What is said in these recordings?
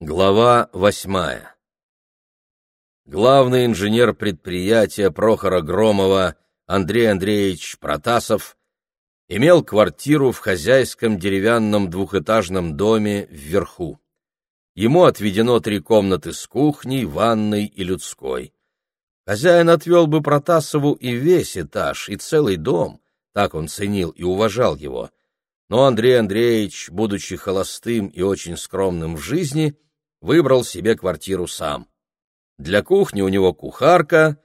Глава восьмая Главный инженер предприятия Прохора Громова Андрей Андреевич Протасов имел квартиру в хозяйском деревянном двухэтажном доме вверху. Ему отведено три комнаты с кухней, ванной и людской. Хозяин отвел бы Протасову и весь этаж, и целый дом, так он ценил и уважал его. Но Андрей Андреевич, будучи холостым и очень скромным в жизни, выбрал себе квартиру сам. Для кухни у него кухарка,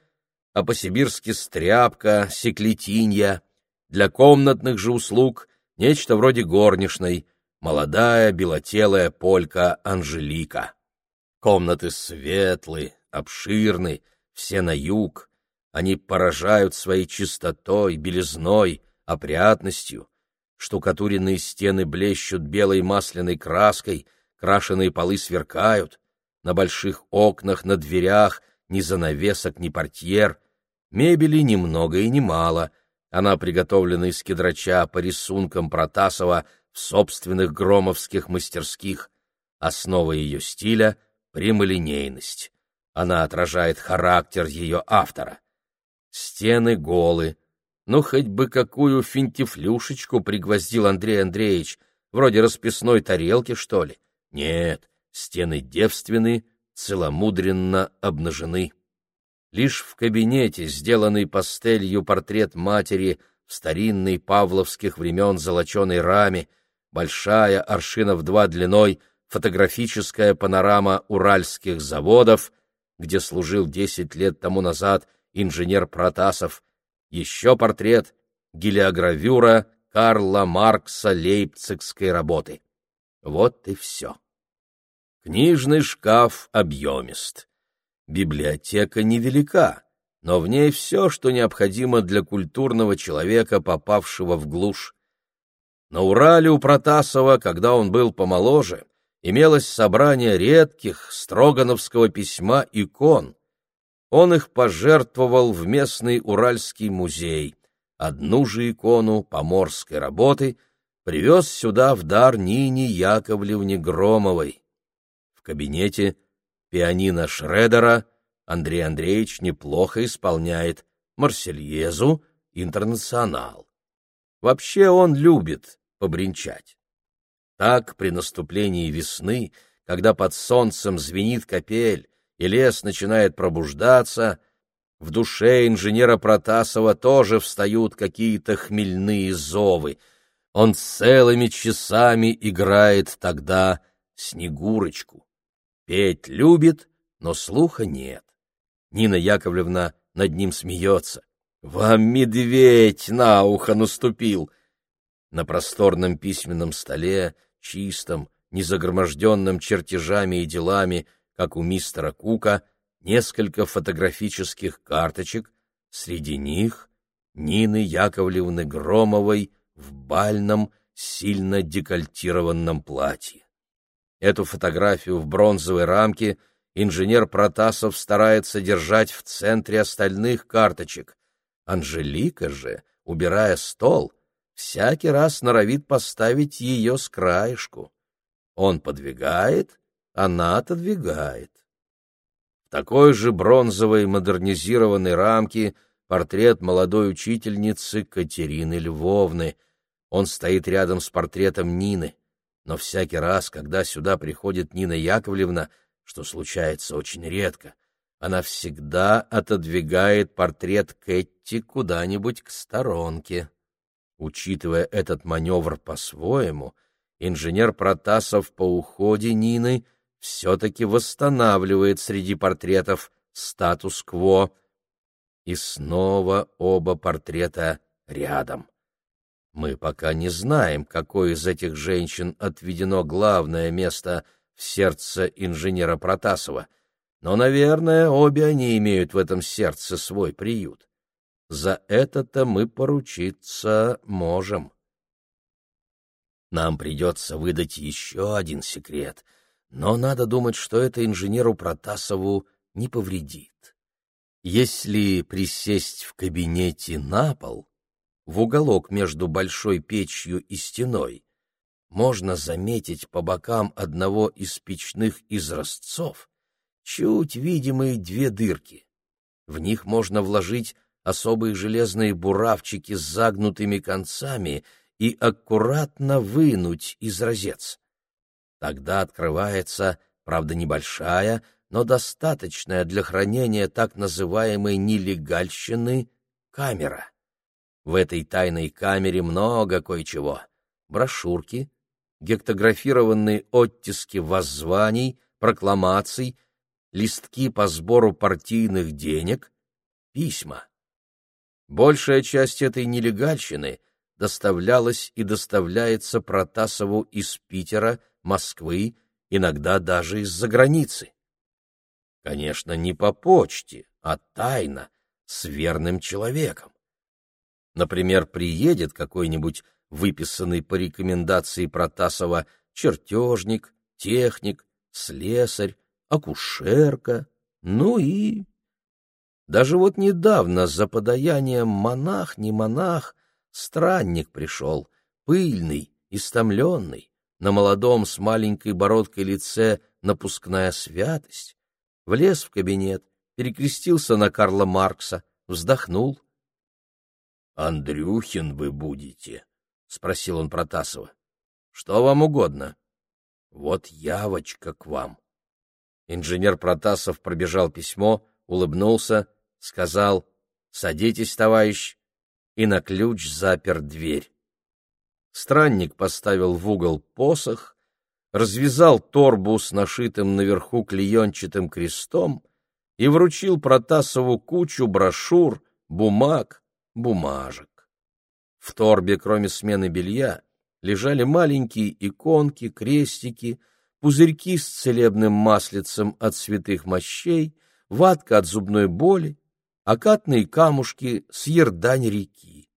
а по-сибирски стряпка, секлетинья, для комнатных же услуг нечто вроде горничной, молодая белотелая полька Анжелика. Комнаты светлые, обширны, все на юг, они поражают своей чистотой, белизной, опрятностью. Штукатуренные стены блещут белой масляной краской — крашеные полы сверкают, на больших окнах, на дверях ни занавесок, ни портьер, мебели немного и немало, она приготовлена из кедрача по рисункам Протасова в собственных громовских мастерских. Основа ее стиля — прямолинейность. Она отражает характер ее автора. Стены голы. Ну, хоть бы какую финтифлюшечку пригвоздил Андрей Андреевич, вроде расписной тарелки, что ли. Нет, стены девственны, целомудренно обнажены. Лишь в кабинете, сделанный пастелью портрет матери в старинной павловских времен золоченой раме, большая аршинов два длиной фотографическая панорама уральских заводов, где служил десять лет тому назад инженер Протасов, еще портрет гелиогравюра Карла Маркса лейпцигской работы. Вот и все. Книжный шкаф объемист. Библиотека невелика, но в ней все, что необходимо для культурного человека, попавшего в глушь. На Урале у Протасова, когда он был помоложе, имелось собрание редких строгановского письма икон. Он их пожертвовал в местный Уральский музей. Одну же икону поморской работы привез сюда в дар Нине Яковлевне Громовой. В кабинете пианино Шредера Андрей Андреевич неплохо исполняет Марсельезу, Интернационал. Вообще он любит побренчать. Так, при наступлении весны, когда под солнцем звенит капель и лес начинает пробуждаться, в душе инженера Протасова тоже встают какие-то хмельные зовы. Он целыми часами играет тогда Снегурочку. Петь любит, но слуха нет. Нина Яковлевна над ним смеется. «Вам медведь на ухо наступил!» На просторном письменном столе, чистом, незагроможденном чертежами и делами, как у мистера Кука, несколько фотографических карточек, среди них Нины Яковлевны Громовой в бальном, сильно декольтированном платье. Эту фотографию в бронзовой рамке инженер Протасов старается держать в центре остальных карточек. Анжелика же, убирая стол, всякий раз норовит поставить ее с краешку. Он подвигает, она отодвигает. В такой же бронзовой модернизированной рамке портрет молодой учительницы Катерины Львовны. Он стоит рядом с портретом Нины но всякий раз, когда сюда приходит Нина Яковлевна, что случается очень редко, она всегда отодвигает портрет Кэтти куда-нибудь к сторонке. Учитывая этот маневр по-своему, инженер Протасов по уходе Нины все-таки восстанавливает среди портретов статус-кво, и снова оба портрета рядом. Мы пока не знаем, какой из этих женщин отведено главное место в сердце инженера Протасова, но, наверное, обе они имеют в этом сердце свой приют. За это-то мы поручиться можем. Нам придется выдать еще один секрет, но надо думать, что это инженеру Протасову не повредит. Если присесть в кабинете на пол, в уголок между большой печью и стеной, можно заметить по бокам одного из печных изразцов чуть видимые две дырки. В них можно вложить особые железные буравчики с загнутыми концами и аккуратно вынуть изразец. Тогда открывается, правда небольшая, но достаточная для хранения так называемой нелегальщины камера. В этой тайной камере много кое-чего. Брошюрки, гектографированные оттиски воззваний, прокламаций, листки по сбору партийных денег, письма. Большая часть этой нелегальщины доставлялась и доставляется Протасову из Питера, Москвы, иногда даже из-за границы. Конечно, не по почте, а тайно, с верным человеком. Например, приедет какой-нибудь выписанный по рекомендации Протасова чертежник, техник, слесарь, акушерка, ну и даже вот недавно за подаянием монах, не монах, странник пришел, пыльный, истомленный, на молодом с маленькой бородкой лице напускная святость, влез в кабинет, перекрестился на Карла Маркса, вздохнул. — Андрюхин вы будете? — спросил он Протасова. — Что вам угодно? — Вот явочка к вам. Инженер Протасов пробежал письмо, улыбнулся — сказал «Садитесь, товарищ», и на ключ запер дверь. Странник поставил в угол посох, развязал торбу с нашитым наверху клеенчатым крестом и вручил Протасову кучу брошюр, бумаг, бумажек. В торбе, кроме смены белья, лежали маленькие иконки, крестики, пузырьки с целебным маслицем от святых мощей, ватка от зубной боли, окатные камушки с ердань реки.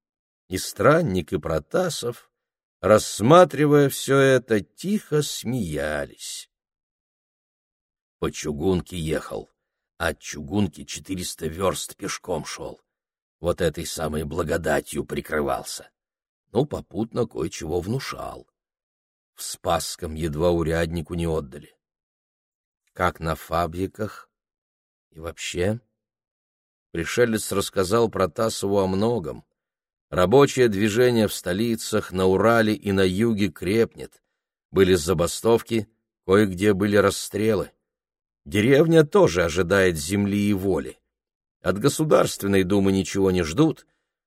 И странник, и Протасов, рассматривая все это, тихо смеялись. По чугунке ехал, а от чугунки четыреста верст пешком шел. Вот этой самой благодатью прикрывался. Ну, попутно кое-чего внушал. В Спасском едва уряднику не отдали. Как на фабриках и вообще пришелец рассказал Протасову о многом. Рабочее движение в столицах, на Урале и на юге крепнет. Были забастовки, кое-где были расстрелы. Деревня тоже ожидает земли и воли. От Государственной Думы ничего не ждут,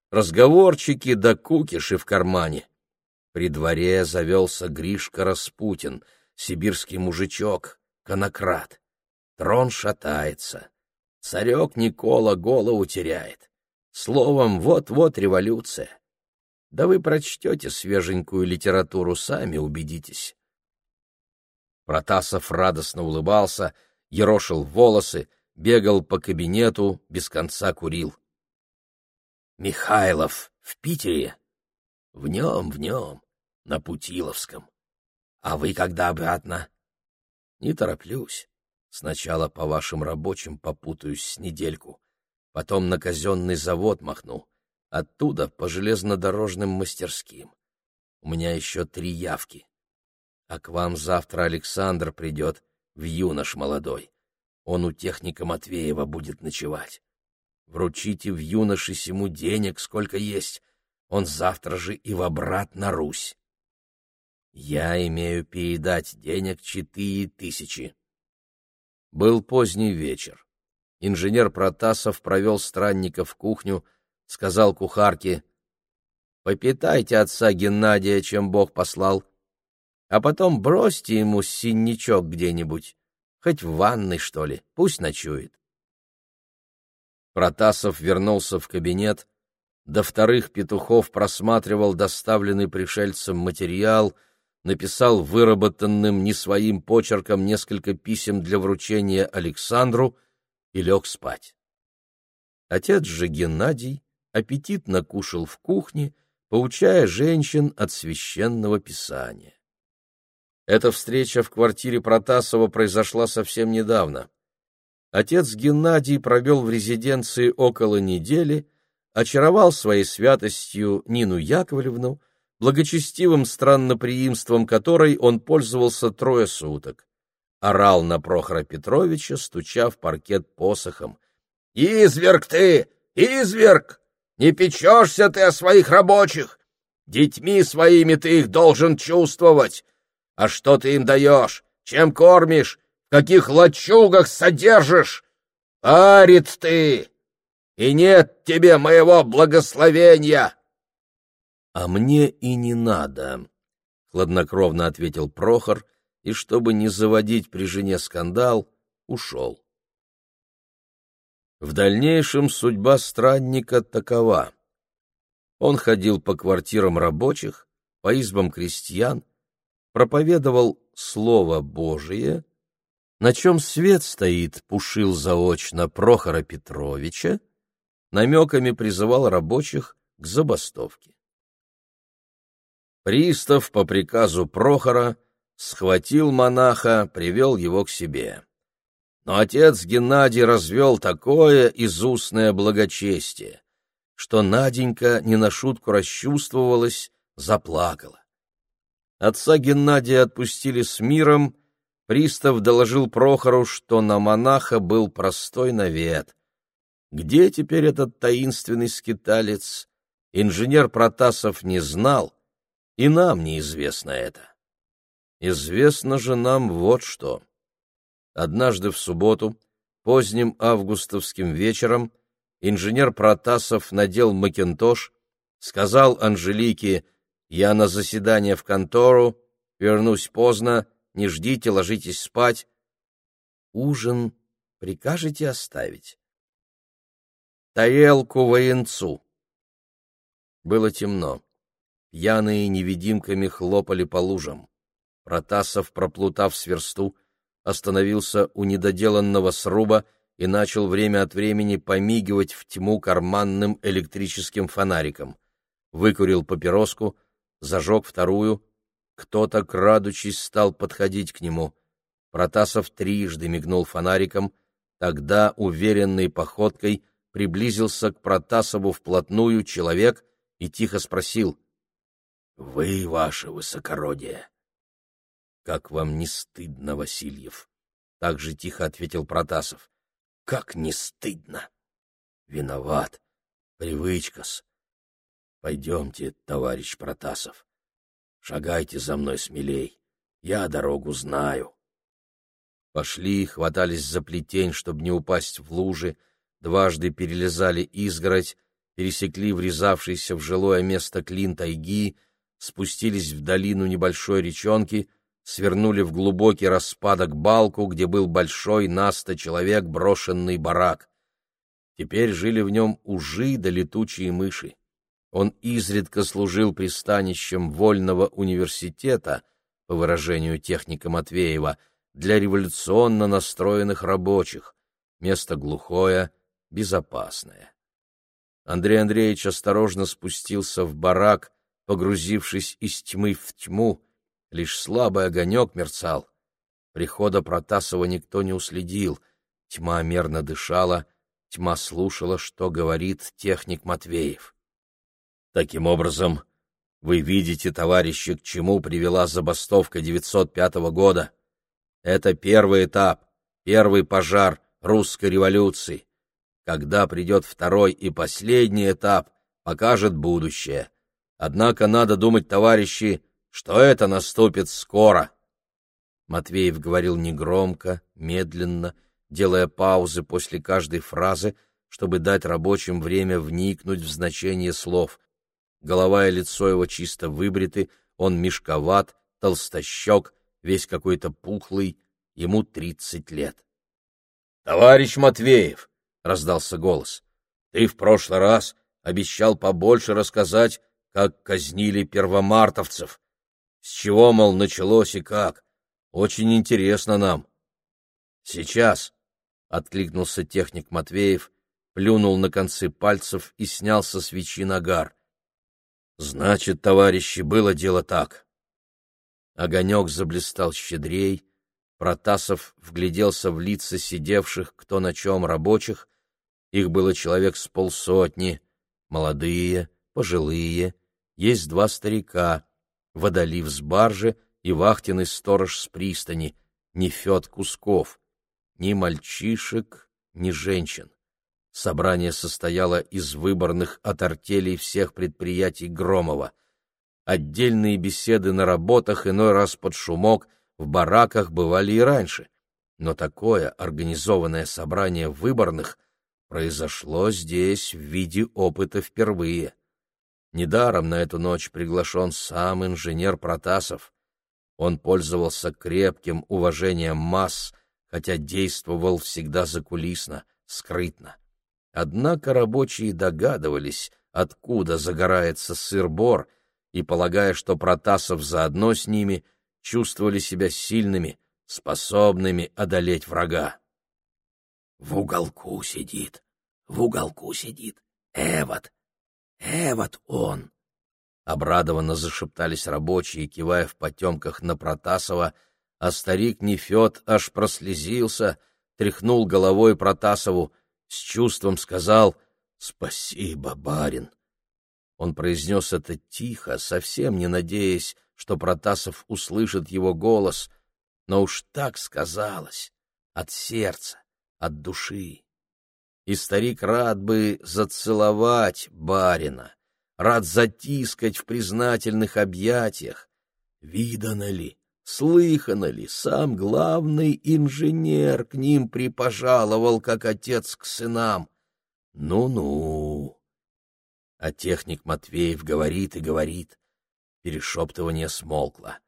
разговорчики да кукиши в кармане. При дворе завелся Гришка Распутин, сибирский мужичок, конократ. Трон шатается. Царек Никола голову теряет. Словом, вот-вот революция. Да вы прочтете свеженькую литературу, сами убедитесь. Протасов радостно улыбался, ерошил волосы, бегал по кабинету, без конца курил. Михайлов в Питере? В нем, в нем, на Путиловском. А вы когда обратно? Не тороплюсь. Сначала по вашим рабочим попутаюсь с недельку, потом на казенный завод махну, оттуда по железнодорожным мастерским. У меня еще три явки. А к вам завтра Александр придет, в юнош молодой. Он у техника Матвеева будет ночевать. Вручите в юноше сему денег, сколько есть. Он завтра же и в обрат на Русь. Я имею передать денег четыре тысячи. Был поздний вечер. Инженер Протасов провел странника в кухню, сказал кухарке, «Попитайте отца Геннадия, чем Бог послал, а потом бросьте ему синячок где-нибудь, хоть в ванной, что ли, пусть ночует». Протасов вернулся в кабинет, до вторых петухов просматривал доставленный пришельцем материал — написал выработанным не своим почерком несколько писем для вручения Александру и лег спать. Отец же Геннадий аппетитно кушал в кухне, поучая женщин от священного писания. Эта встреча в квартире Протасова произошла совсем недавно. Отец Геннадий провел в резиденции около недели, очаровал своей святостью Нину Яковлевну, благочестивым странноприимством которой он пользовался трое суток. Орал на Прохора Петровича, стуча в паркет посохом. «Изверг ты! Изверг! Не печешься ты о своих рабочих! Детьми своими ты их должен чувствовать! А что ты им даешь? Чем кормишь? В каких лачугах содержишь? Арит ты! И нет тебе моего благословения!» «А мне и не надо», — хладнокровно ответил Прохор, и, чтобы не заводить при жене скандал, ушел. В дальнейшем судьба странника такова. Он ходил по квартирам рабочих, по избам крестьян, проповедовал Слово Божие, на чем свет стоит, пушил заочно Прохора Петровича, намеками призывал рабочих к забастовке. Пристав по приказу Прохора схватил монаха, привел его к себе. Но отец Геннадий развел такое изустное благочестие, что Наденька не на шутку расчувствовалась, заплакала. Отца Геннадия отпустили с миром, пристав доложил Прохору, что на монаха был простой навет. Где теперь этот таинственный скиталец? Инженер Протасов не знал, и нам неизвестно это. Известно же нам вот что. Однажды в субботу, поздним августовским вечером, инженер Протасов надел макинтош, сказал Анжелике «Я на заседание в контору, вернусь поздно, не ждите, ложитесь спать». «Ужин прикажете оставить?» «Тарелку военцу». Было темно. Пьяные невидимками хлопали по лужам. Протасов, проплутав сверсту, остановился у недоделанного сруба и начал время от времени помигивать в тьму карманным электрическим фонариком. Выкурил папироску, зажег вторую. Кто-то, крадучись, стал подходить к нему. Протасов трижды мигнул фонариком, тогда уверенной походкой приблизился к Протасову вплотную человек и тихо спросил — вы, ваше высокородие. Как вам не стыдно, Васильев? Так же тихо ответил Протасов. Как не стыдно? Виноват. Привычка-с. Пойдемте, товарищ Протасов. Шагайте за мной смелей. Я дорогу знаю. Пошли, хватались за плетень, чтобы не упасть в лужи, дважды перелезали изгородь, пересекли врезавшийся в жилое место клин тайги, спустились в долину небольшой речонки, свернули в глубокий распадок балку, где был большой на сто человек брошенный барак. Теперь жили в нем ужи да летучие мыши. Он изредка служил пристанищем вольного университета, по выражению техника Матвеева, для революционно настроенных рабочих. Место глухое, безопасное. Андрей Андреевич осторожно спустился в барак, Погрузившись из тьмы в тьму, лишь слабый огонек мерцал. Прихода Протасова никто не уследил. Тьма мерно дышала, тьма слушала, что говорит техник Матвеев. Таким образом, вы видите, товарищи, к чему привела забастовка 905 года. Это первый этап, первый пожар русской революции. Когда придет второй и последний этап, покажет будущее. Однако надо думать, товарищи, что это наступит скоро. Матвеев говорил негромко, медленно, делая паузы после каждой фразы, чтобы дать рабочим время вникнуть в значение слов. Голова и лицо его чисто выбриты, он мешковат, толстощек, весь какой-то пухлый, ему тридцать лет. — Товарищ Матвеев! — раздался голос. — Ты в прошлый раз обещал побольше рассказать как казнили первомартовцев. С чего, мол, началось и как? Очень интересно нам. Сейчас, — откликнулся техник Матвеев, плюнул на концы пальцев и снял со свечи нагар. Значит, товарищи, было дело так. Огонек заблистал щедрей, Протасов вгляделся в лица сидевших кто на чем рабочих, их было человек с полсотни, молодые, пожилые, есть два старика, водолив с баржи и вахтенный сторож с пристани, Нефед Кусков, ни мальчишек, ни женщин. Собрание состояло из выборных от артелей всех предприятий Громова. Отдельные беседы на работах, иной раз под шумок, в бараках бывали и раньше. Но такое организованное собрание выборных произошло здесь в виде опыта впервые. Недаром на эту ночь приглашен сам инженер Протасов. Он пользовался крепким уважением масс, хотя действовал всегда закулисно, скрытно. Однако рабочие догадывались, откуда загорается сыр-бор, и, полагая, что Протасов заодно с ними, чувствовали себя сильными, способными одолеть врага. — В уголку сидит, в уголку сидит, Эвот, Эвот он! Обрадованно зашептались рабочие, кивая в потемках на Протасова, а старик Нефед аж прослезился, тряхнул головой Протасову — с чувством сказал «Спасибо, барин». Он произнес это тихо, совсем не надеясь, что Протасов услышит его голос, но уж так сказалось, от сердца, от души. И старик рад бы зацеловать барина, рад затискать в признательных объятиях. Видано ли, Слыхано ли, сам главный инженер к ним припожаловал, как отец к сынам? Ну-ну. А техник Матвеев говорит и говорит. Перешептывание смолкло.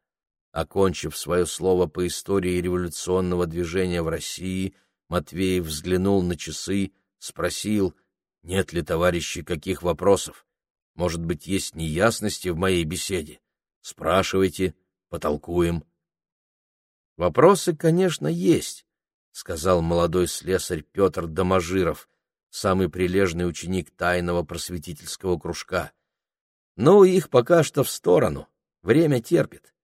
Окончив свое слово по истории революционного движения в России, Матвеев взглянул на часы, спросил, нет ли, товарищи, каких вопросов. Может быть, есть неясности в моей беседе? Спрашивайте, потолкуем. Вопросы, конечно, есть, сказал молодой слесарь Петр Доможиров, самый прилежный ученик тайного просветительского кружка. Но их пока что в сторону, время терпит.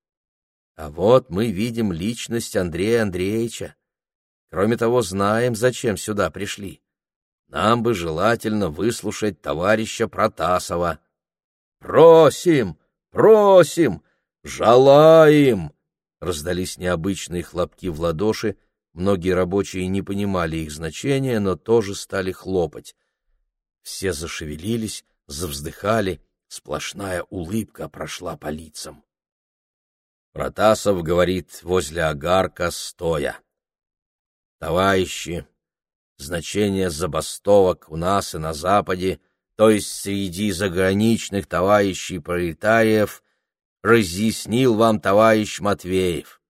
А вот мы видим личность Андрея Андреевича. Кроме того, знаем, зачем сюда пришли. Нам бы желательно выслушать товарища Протасова. Просим, просим, желаем, Раздались необычные хлопки в ладоши, многие рабочие не понимали их значения, но тоже стали хлопать. Все зашевелились, завздыхали, сплошная улыбка прошла по лицам. Протасов говорит возле огарка стоя. «Товарищи, значение забастовок у нас и на Западе, то есть среди заграничных товарищей пролетариев, разъяснил вам товарищ Матвеев.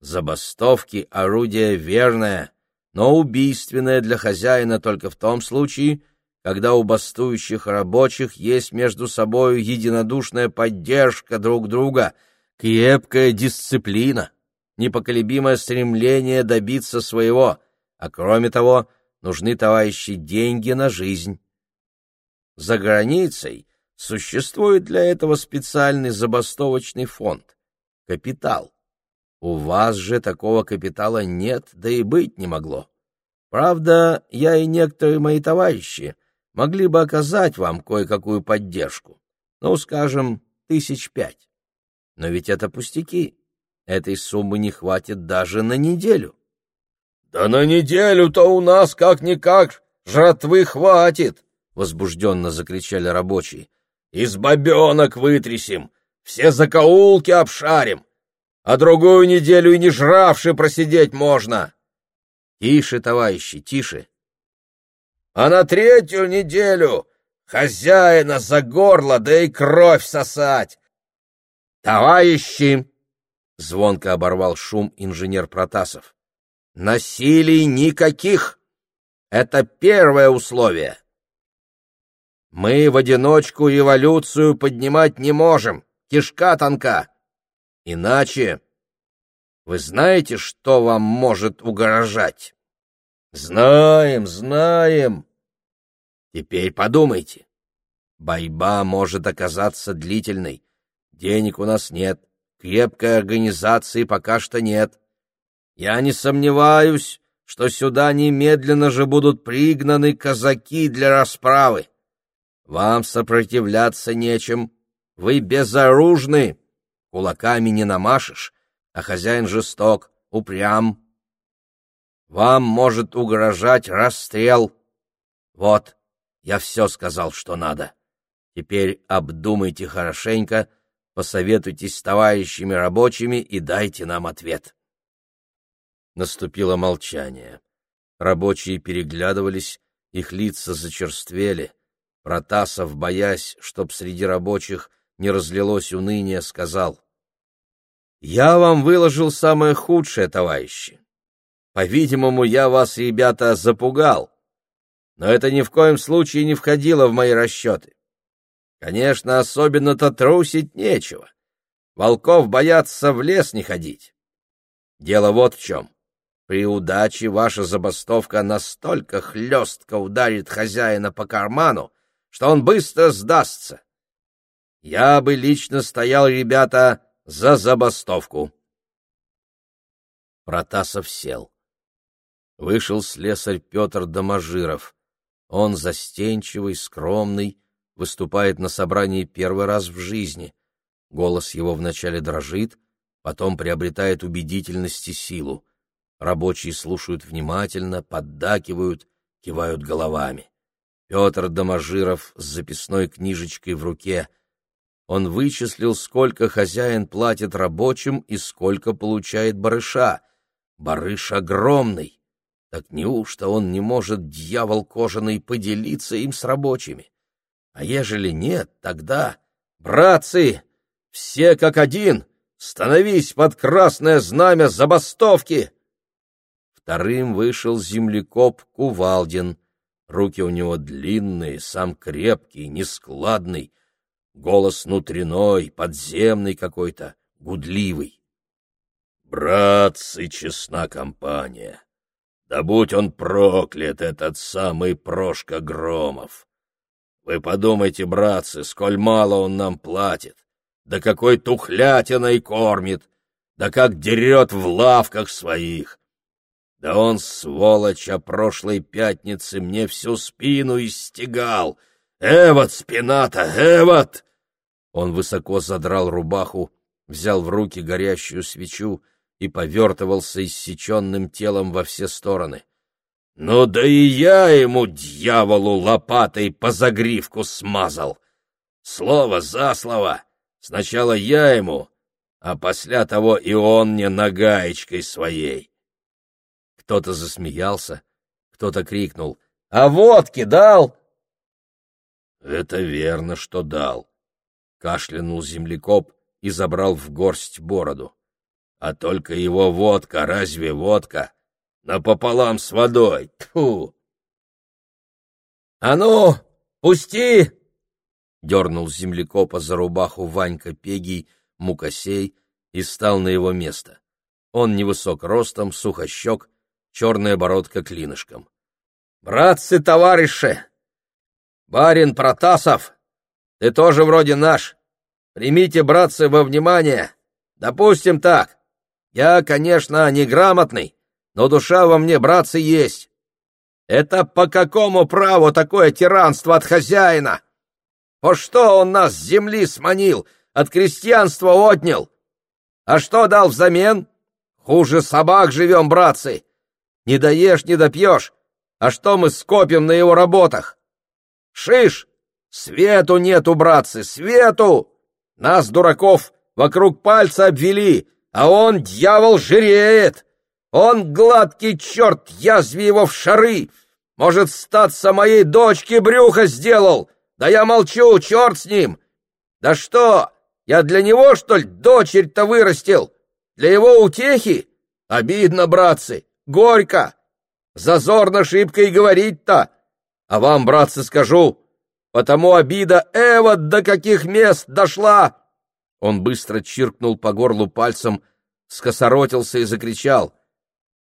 Забастовки — орудие верное, но убийственное для хозяина только в том случае, когда у бастующих рабочих есть между собой единодушная поддержка друг друга, крепкая дисциплина, непоколебимое стремление добиться своего, а кроме того, нужны товарищи деньги на жизнь. За границей Существует для этого специальный забастовочный фонд — капитал. У вас же такого капитала нет, да и быть не могло. Правда, я и некоторые мои товарищи могли бы оказать вам кое-какую поддержку. Ну, скажем, тысяч пять. Но ведь это пустяки. Этой суммы не хватит даже на неделю. — Да на неделю-то у нас как-никак жратвы хватит! — возбужденно закричали рабочие. Из бабенок вытрясем, все закоулки обшарим, а другую неделю и не жравши просидеть можно. Тише, товарищи, тише. А на третью неделю хозяина за горло, да и кровь сосать. Товарищи, звонко оборвал шум инженер Протасов. Насилий никаких. Это первое условие. Мы в одиночку революцию поднимать не можем, кишка тонка. Иначе вы знаете, что вам может угрожать? Знаем, знаем. Теперь подумайте. Борьба может оказаться длительной. Денег у нас нет, крепкой организации пока что нет. Я не сомневаюсь, что сюда немедленно же будут пригнаны казаки для расправы. Вам сопротивляться нечем, вы безоружны, кулаками не намашешь, а хозяин жесток, упрям. Вам может угрожать расстрел. Вот, я все сказал, что надо. Теперь обдумайте хорошенько, посоветуйтесь с товарищами рабочими и дайте нам ответ. Наступило молчание. Рабочие переглядывались, их лица зачерствели. Протасов, боясь, чтоб среди рабочих не разлилось уныние, сказал, «Я вам выложил самое худшее, товарищи. По-видимому, я вас, ребята, запугал, но это ни в коем случае не входило в мои расчеты. Конечно, особенно-то трусить нечего. Волков боятся в лес не ходить. Дело вот в чем. При удаче ваша забастовка настолько хлестко ударит хозяина по карману, что он быстро сдастся. Я бы лично стоял, ребята, за забастовку. Протасов сел. Вышел слесарь Петр Доможиров. Он застенчивый, скромный, выступает на собрании первый раз в жизни. Голос его вначале дрожит, потом приобретает убедительность и силу. Рабочие слушают внимательно, поддакивают, кивают головами. Петр Доможиров с записной книжечкой в руке. Он вычислил, сколько хозяин платит рабочим и сколько получает барыша. Барыш огромный. Так неужто он не может, дьявол кожаный, поделиться им с рабочими? А ежели нет, тогда... Братцы, все как один, становись под красное знамя забастовки! Вторым вышел землекоп Кувалдин. Руки у него длинные, сам крепкий, нескладный, голос внутренной, подземный какой-то, гудливый. «Братцы, честна компания! Да будь он проклят, этот самый Прошка Громов! Вы подумайте, братцы, сколь мало он нам платит, да какой тухлятиной кормит, да как дерет в лавках своих! Да он, сволочь, о прошлой пятнице мне всю спину истегал. Эвот, спина-то, эвот! Он высоко задрал рубаху, взял в руки горящую свечу и повертывался иссеченным телом во все стороны. Ну да и я ему, дьяволу, лопатой по загривку смазал. Слово за слово. Сначала я ему, а после того и он мне нагаечкой своей. Кто-то засмеялся, кто-то крикнул «А водки дал?» «Это верно, что дал», — кашлянул землекоп и забрал в горсть бороду. «А только его водка, разве водка? Напополам с водой! Тьфу!» «А ну, пусти!» — дернул землекопа за рубаху Ванька Пегий, мукосей, и стал на его место. Он невысок ростом, сухощек, черная бородка клинышком. «Братцы-товарищи! Барин Протасов, ты тоже вроде наш. Примите, братцы, во внимание. Допустим так. Я, конечно, неграмотный, но душа во мне, братцы, есть. Это по какому праву такое тиранство от хозяина? По что он нас с земли сманил, от крестьянства отнял? А что дал взамен? Хуже собак живем, братцы. Не доешь, не допьешь. А что мы скопим на его работах? Шиш! Свету нету, братцы, свету! Нас, дураков, вокруг пальца обвели, а он, дьявол, жиреет. Он гладкий черт, язви его в шары. Может, статься моей дочке брюхо сделал. Да я молчу, черт с ним. Да что, я для него, что ли, дочерь-то вырастил? Для его утехи? Обидно, братцы. Горько! Зазорно шибко и говорить-то! А вам, братцы, скажу, потому обида Эва до каких мест дошла!» Он быстро чиркнул по горлу пальцем, скосоротился и закричал.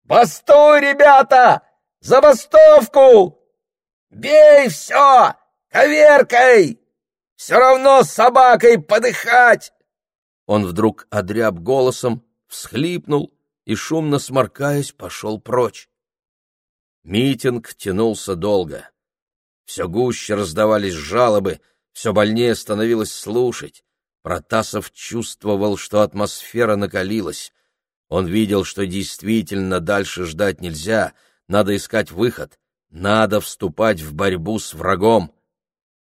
«Постой, ребята! Забастовку! Бей все! Коверкой! Все равно с собакой подыхать!» Он вдруг одряб голосом, всхлипнул и, шумно сморкаясь, пошел прочь. Митинг тянулся долго. Все гуще раздавались жалобы, все больнее становилось слушать. Протасов чувствовал, что атмосфера накалилась. Он видел, что действительно дальше ждать нельзя, надо искать выход, надо вступать в борьбу с врагом.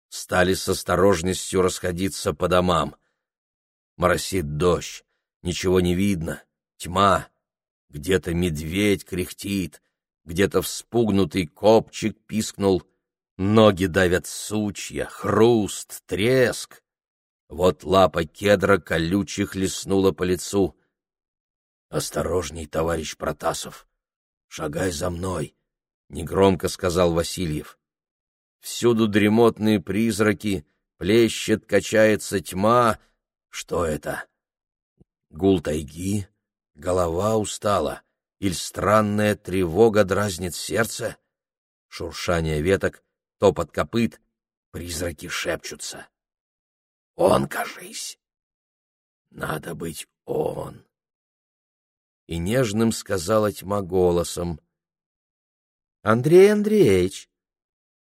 Стали с осторожностью расходиться по домам. Моросит дождь, ничего не видно, тьма. Где-то медведь кряхтит, где-то вспугнутый копчик пискнул. Ноги давят сучья, хруст, треск. Вот лапа кедра колючих леснула по лицу. «Осторожней, товарищ Протасов! Шагай за мной!» — негромко сказал Васильев. Всюду дремотные призраки, плещет, качается тьма. Что это? Гул тайги? Голова устала? Или странная тревога дразнит сердце? Шуршание веток, топот копыт, призраки шепчутся. Он, кажись. Надо быть он. И нежным сказала тьма голосом. Андрей Андреевич,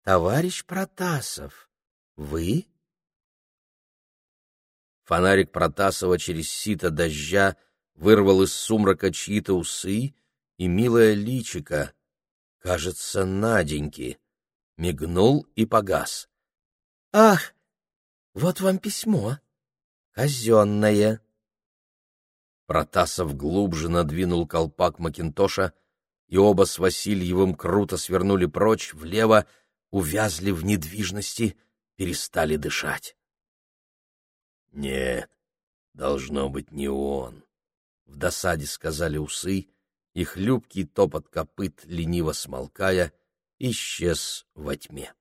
товарищ Протасов, вы? Фонарик Протасова через сито дождя вырвал из сумрака чьи-то усы и милое личико, кажется, Наденьки, мигнул и погас. — Ах, вот вам письмо. Казенное. Протасов глубже надвинул колпак Макинтоша, и оба с Васильевым круто свернули прочь, влево, увязли в недвижности, перестали дышать. «Нет, должно быть не он», — в досаде сказали усы, и хлюпкий топот копыт, лениво смолкая, исчез во тьме.